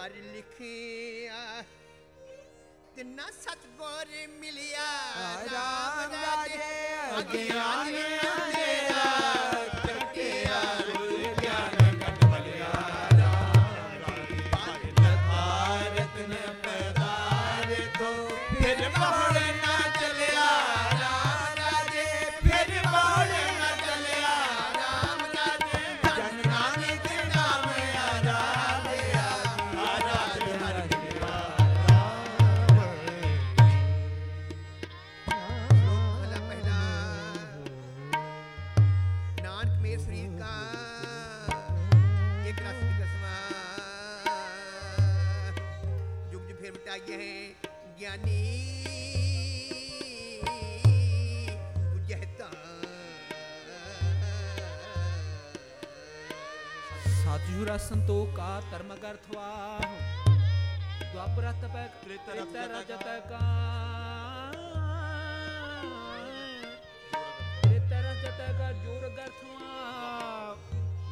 ਹਰ ਲਿਖਿਆ ਤਿੰਨਾ ਸਤਗੁਰ ਮਿਲਿਆ ਰਾਮ ਰਾਜੇ ਅਗਿਆਨ ਮੇਰਾ ज्ञानी साधुरा का धर्मगर्थवा द्वापरा तपक रजत का त्रेता का जोर गर्थवा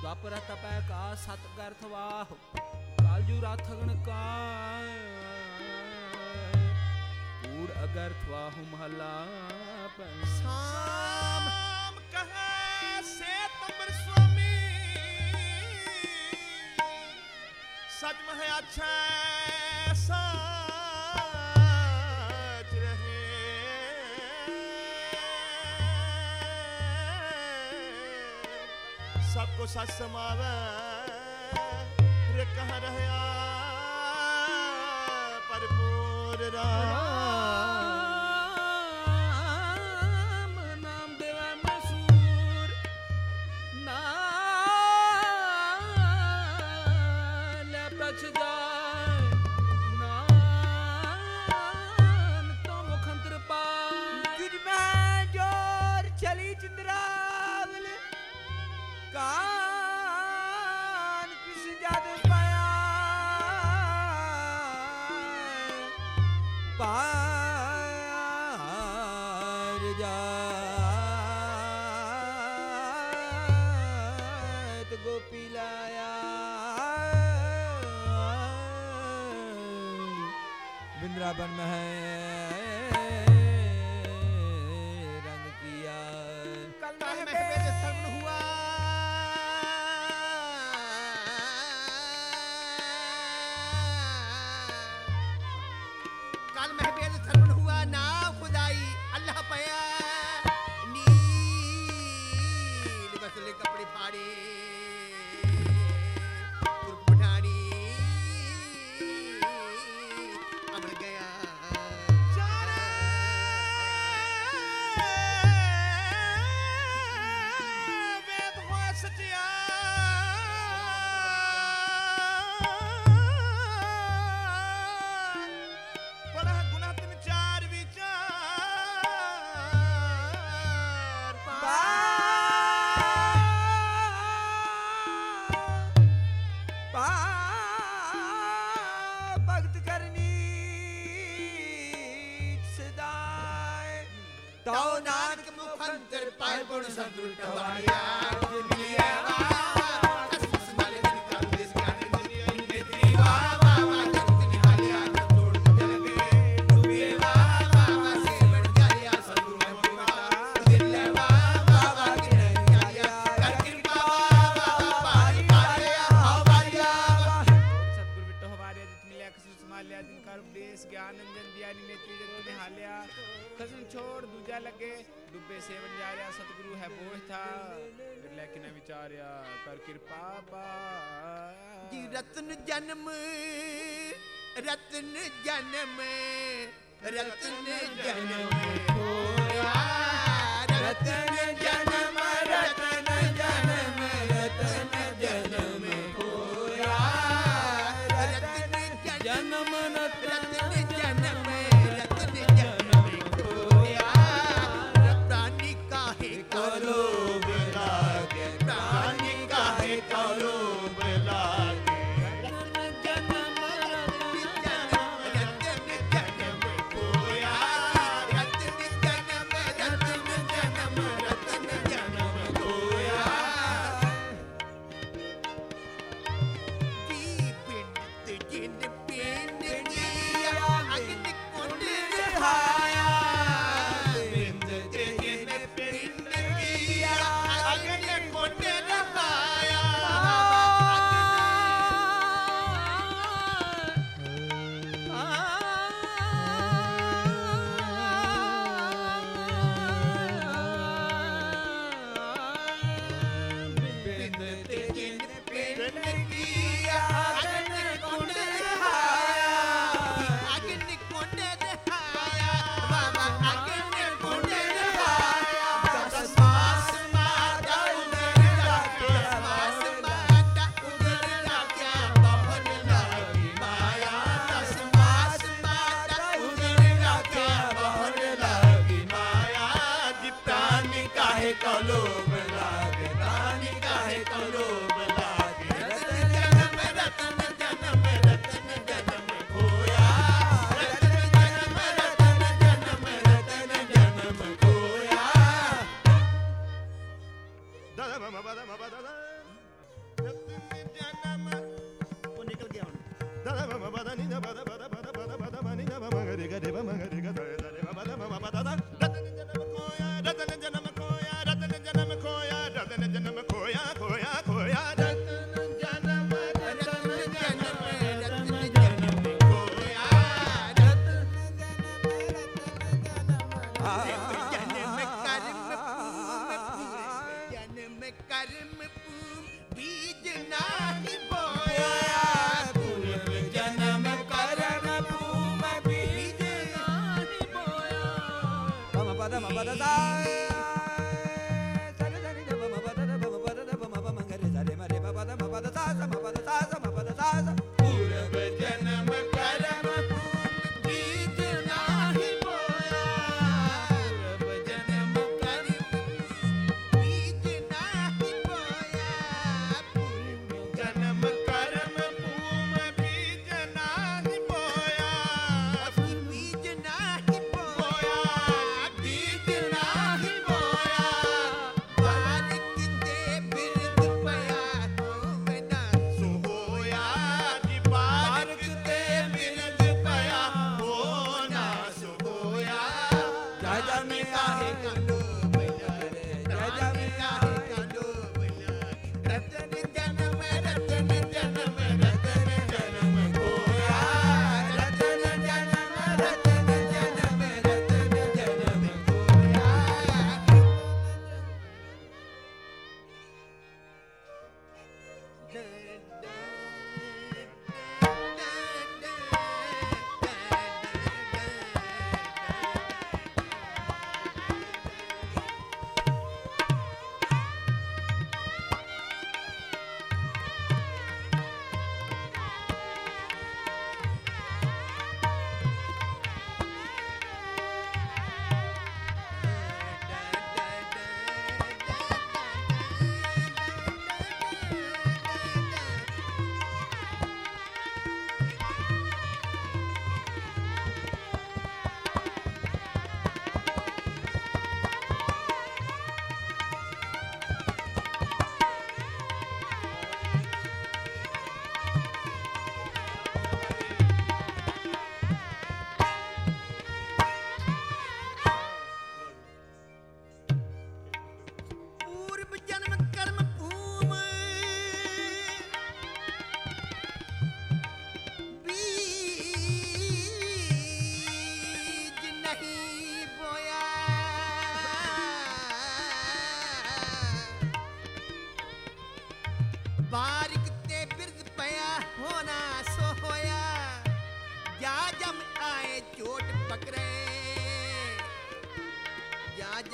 द्वापरा तपक का सत गर्थवा कालजू राथगण का कूड़ अगर थ्वा हम हलापन साम कहे से तमर स्वामी सच में है अच्छा सच रहे सबको सच समावे रे कह रहे आ पर पूरा वृंदावन में है ni na ba da ba da ba da ba da da.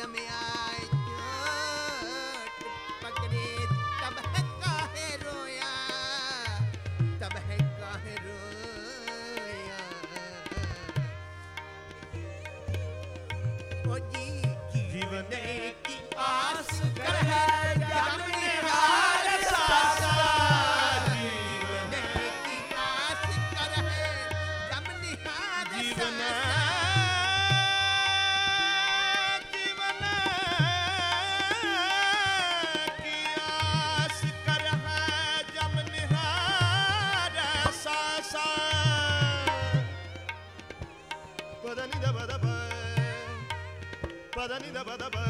de ameaça. daba daba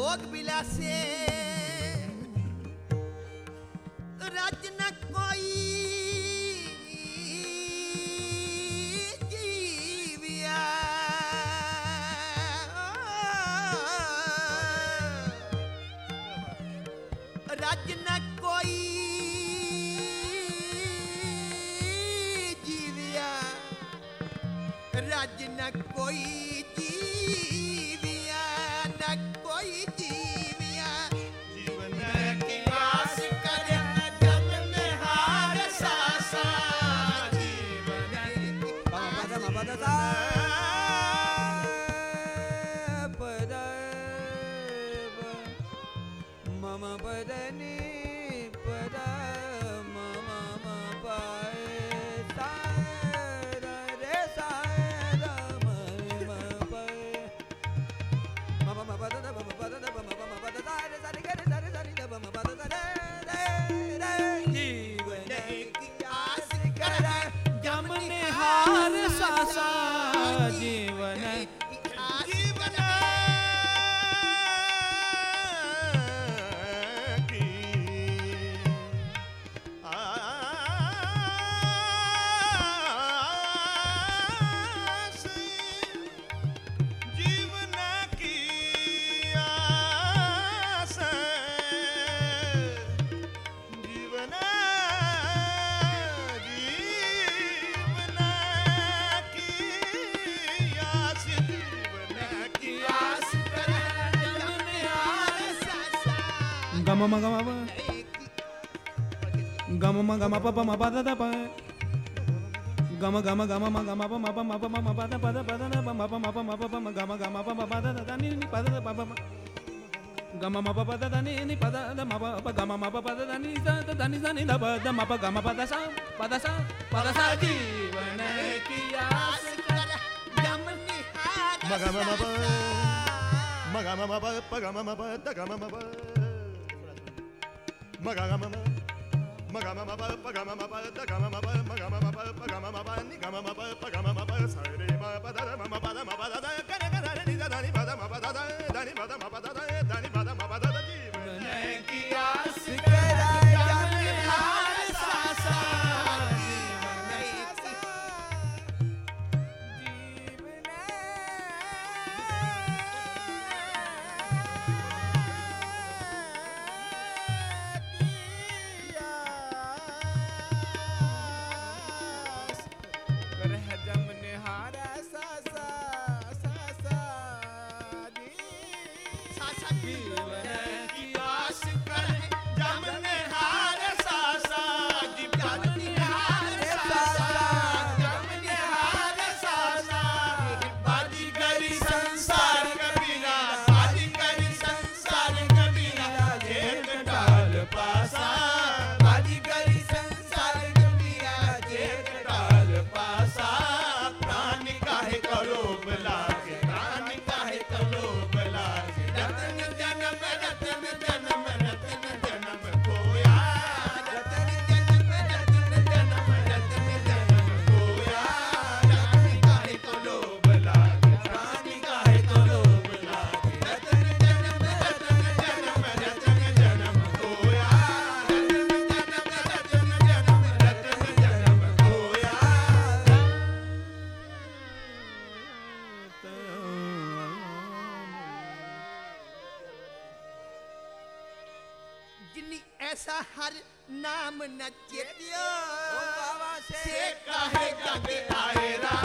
ਭੋਗ ਬਿਲਾਸੇ ਰਜ ਨ मम वदने पदा gama gama gama pa gama mama gama papa mama ma da da pa gama gama gama mama gama papa mama pa mama pa ma ma pa da pa da pa da mama pa mama pa mama gama gama papa ma pa da da da ni ni pa da pa pa gama mama pa pa da da ni ni pa da da mama pa gama mama pa pa da da ni da da ni da ni da pa da mama gama pa da sa pa da sa pa da sa jeevan ki aas kar gam ni ha gama mama pa mama mama ma gama mama pa da gama mama pa Sorry, ऐसा हर नाम न से कहे कभी आए रा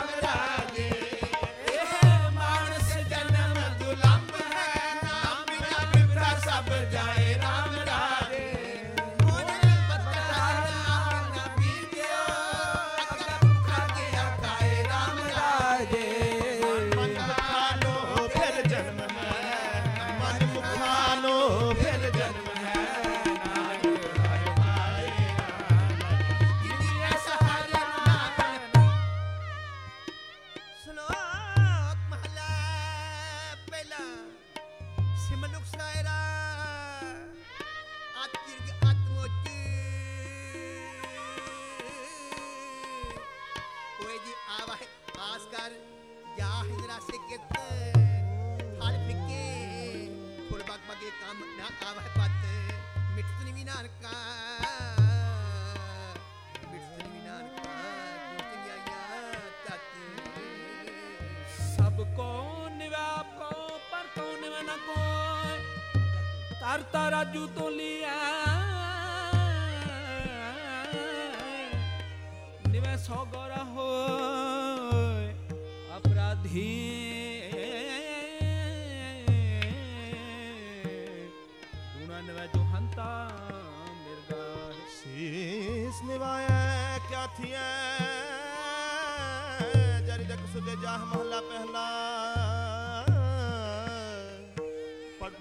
ਕਰਤਾ ਰਾਜੂ ਤੋਂ ਲਿਆ ਨਿਵੇਂ ਸੋ ਗੋਰਾ ਹੋਏ ਅਪਰਾਧੀ ਦੂਣਾ ਨਿਵੇਂ ਜੋ ਹੰਤਾ ਮਿਰਗਾ ਸੀਸ ਨਿਵਾਇਆ ਕਿਆ ਥੀਐ ਜਰੀ ਤੱਕ ਸੁਦੇ ਜਾਹ ਮਹੱਲਾ ਪਹਿਲਾ ਪੜ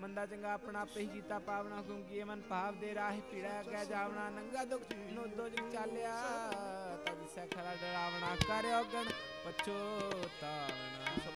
ਮੰਦਾ ਚੰਗਾ ਆਪਣਾ ਆਪੇ ਹੀ ਜੀਤਾ ਪਾਵਣਾ ਕਿਉਂਕਿ ਇਹ ਮਨ ਭਾਵ ਦੇ ਰਾਹ ਪੀੜਾ ਕਹਿ ਜਾਵਣਾ ਨੰਗਾ ਦੁਖ ਦੋ ਜਿ ਚਾਲਿਆ ਤਦ ਸਖਰਾ ਡਰਾਵਣਾ ਕਰਿਓ ਗਣ ਪਛੋਤਾਵਣਾ